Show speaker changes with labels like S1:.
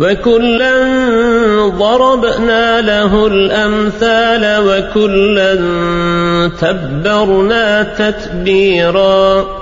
S1: وكلا ضربنا له الأمثال وكلا تبرنا تتبيرا